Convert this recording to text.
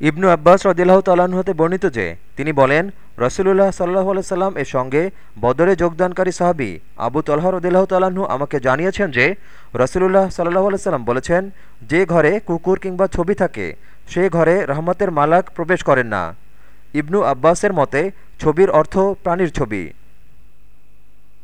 ইবনু আব্বাস রদিল্লাহ তাল্লাহ্ন হতে বর্ণিত যে, তিনি বলেন, রসুলুল্লাহ সাল্লাহ সাল্লাম এর সঙ্গে বদরে যোগদানকারী সাহাবি আবু তল্লাহ রদিল্লাহ তালাহু আমাকে জানিয়েছেন যে, রসুলুল্লাহ সাল্লাহ সাল্লাম বলেছেন, যে ঘরে কুকুর কিংবা ছবি থাকে, সে ঘরে রহমতের মালাক প্রবেশ করেন না। ইবনু আব্বাসের মতে, ছবির অর্থ প্রাণীর ছবি।